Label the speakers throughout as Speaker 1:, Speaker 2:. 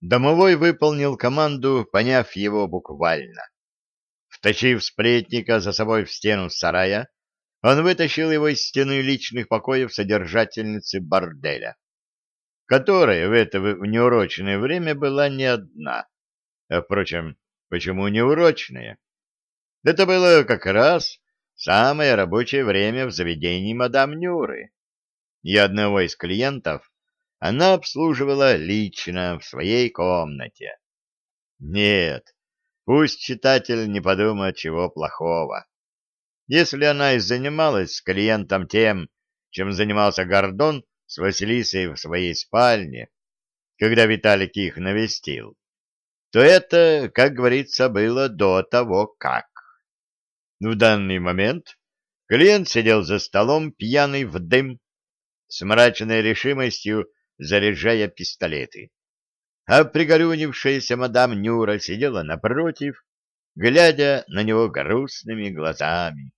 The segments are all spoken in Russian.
Speaker 1: Домовой выполнил команду, поняв его буквально. Втащив сплетника за собой в стену сарая, он вытащил его из стены личных покоев содержательницы борделя, которая в это неурочное время была не одна. А, впрочем, почему неурочная? Это было как раз самое рабочее время в заведении мадам Нюры. И одного из клиентов она обслуживала лично в своей комнате. Нет, пусть читатель не подумает чего плохого. Если она и занималась с клиентом тем, чем занимался Гордон с Василисой в своей спальне, когда Виталик их навестил, то это, как говорится, было до того, как. В данный момент клиент сидел за столом, пьяный в дым, с мрачной решимостью заряжая пистолеты. А пригорюнившаяся мадам Нюра сидела напротив, глядя на него грустными глазами.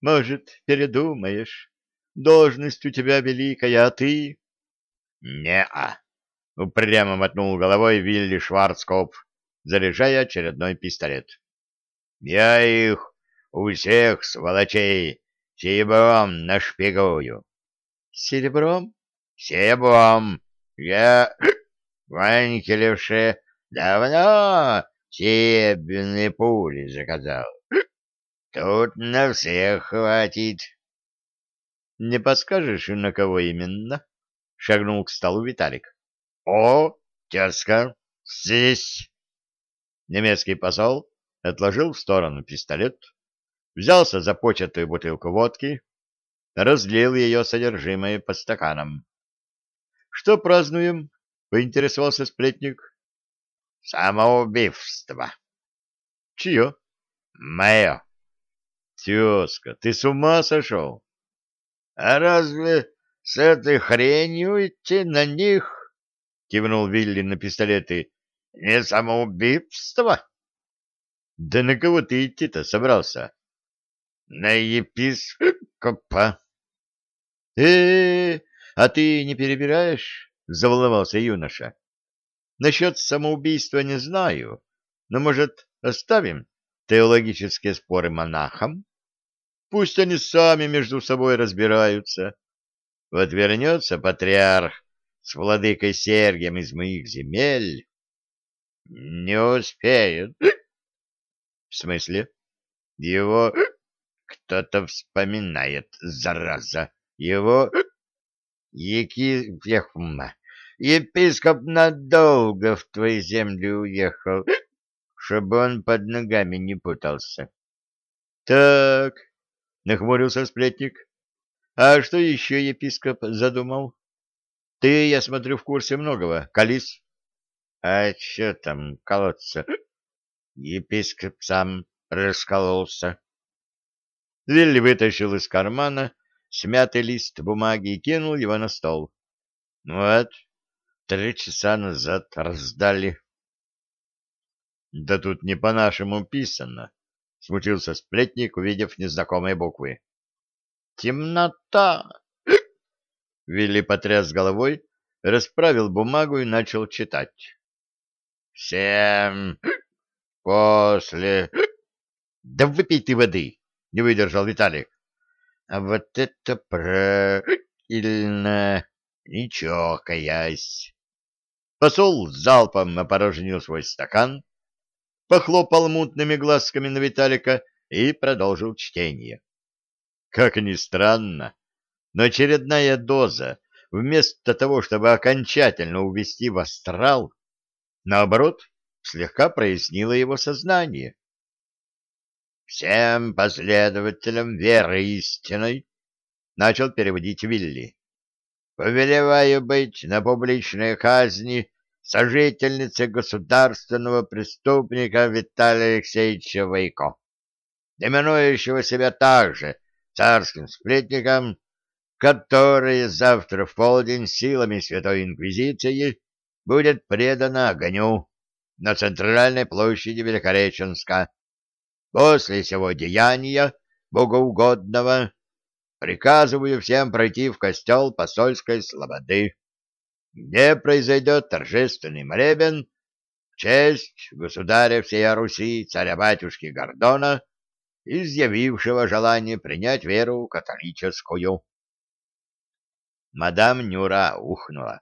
Speaker 1: Может, передумаешь? Должность у тебя великая, а ты... — Не-а, — упрямо мотнул головой Вилли Шварцкопф, заряжая очередной пистолет. — Я их у всех сволочей серебром нашпигую. — Серебром? — Серебром. Я Ванькелевше давно серебряные пули заказал. Тут на всех хватит. — Не подскажешь, на кого именно? — шагнул к столу Виталик. — О, тезка, здесь! Немецкий посол отложил в сторону пистолет, взялся за початую бутылку водки, разлил ее содержимое по стаканам. — Что празднуем? — поинтересовался сплетник. — Самоубийство. — Чье? — Мое. Тезка, ты с ума сошел? А разве с этой хренью идти на них? Кивнул Вилли на пистолеты. Не самоубийство? Да на кого ты идти-то собрался? На епископа. Э, -э, э а ты не перебираешь? Заволновался юноша. Насчет самоубийства не знаю, но, может, оставим теологические споры монахам? Пусть они сами между собой разбираются. Вот вернется патриарх с владыкой Сергием из моих земель. Не успеют. В смысле? Его кто-то вспоминает, зараза. Его Екифехма. Епископ надолго в твою землю уехал, чтобы он под ногами не путался. Так, нахмурился сплетник. А что еще епископ задумал? Ты, я смотрю, в курсе многого. Калис? А что там колоться? Епископ сам раскололся. Вилли вытащил из кармана смятый лист бумаги и кинул его на стол. Вот, три часа назад раздали. Да тут не по-нашему писано. — смутился сплетник, увидев незнакомые буквы. «Темнота!» Вилли потряс головой, расправил бумагу и начал читать. «Всем после...» «Да выпей ты воды!» — не выдержал Виталик. «А вот это правильно! Не чокаясь!» Посол залпом опорожнил свой стакан, похлопал мутными глазками на Виталика и продолжил чтение. Как ни странно, но очередная доза, вместо того, чтобы окончательно увести в астрал, наоборот, слегка прояснила его сознание. «Всем последователям веры истинной», — начал переводить Вилли, — «повелеваю быть на публичной казни сожительницы государственного преступника Виталия Алексеевича Войко, именующего себя также царским сплетником, который завтра в полдень силами Святой Инквизиции будет предано огню на центральной площади Великореченска. После сего деяния богоугодного приказываю всем пройти в костел посольской слободы где произойдет торжественный молебен в честь государя всей Руси, царя-батюшки Гордона, изъявившего желание принять веру католическую. Мадам Нюра ухнула.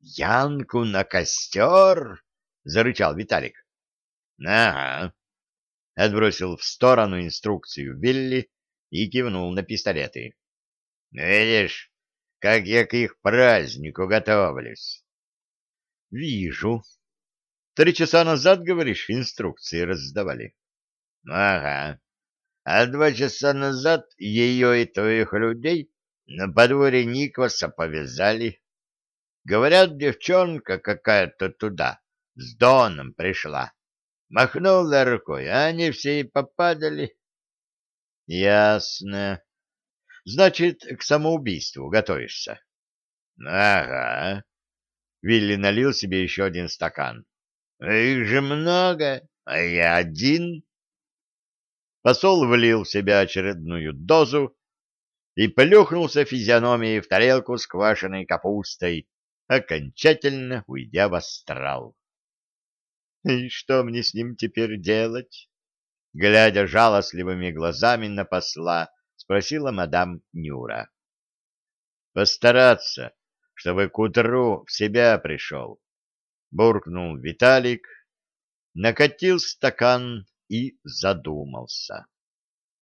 Speaker 1: «Янку на костер!» — зарычал Виталик. «Ага», — отбросил в сторону инструкцию Вилли и кивнул на пистолеты. «Видишь, как я к их празднику готовлюсь?» «Вижу. Три часа назад, говоришь, инструкции раздавали?» «Ага. А два часа назад ее и твоих людей на подворье Никваса повязали. Говорят, девчонка какая-то туда с Доном пришла. Махнула рукой, а они все и попадали. Ясно. Значит, к самоубийству готовишься? Ага. Вилли налил себе еще один стакан. Их же много, а я один. Посол влил в себя очередную дозу и плюхнулся физиономией в тарелку с квашеной капустой, окончательно уйдя в астрал. И что мне с ним теперь делать? Глядя жалостливыми глазами на посла, спросила мадам Нюра. Постараться, чтобы к утру в себя пришел. Буркнул Виталик, накатил стакан и задумался.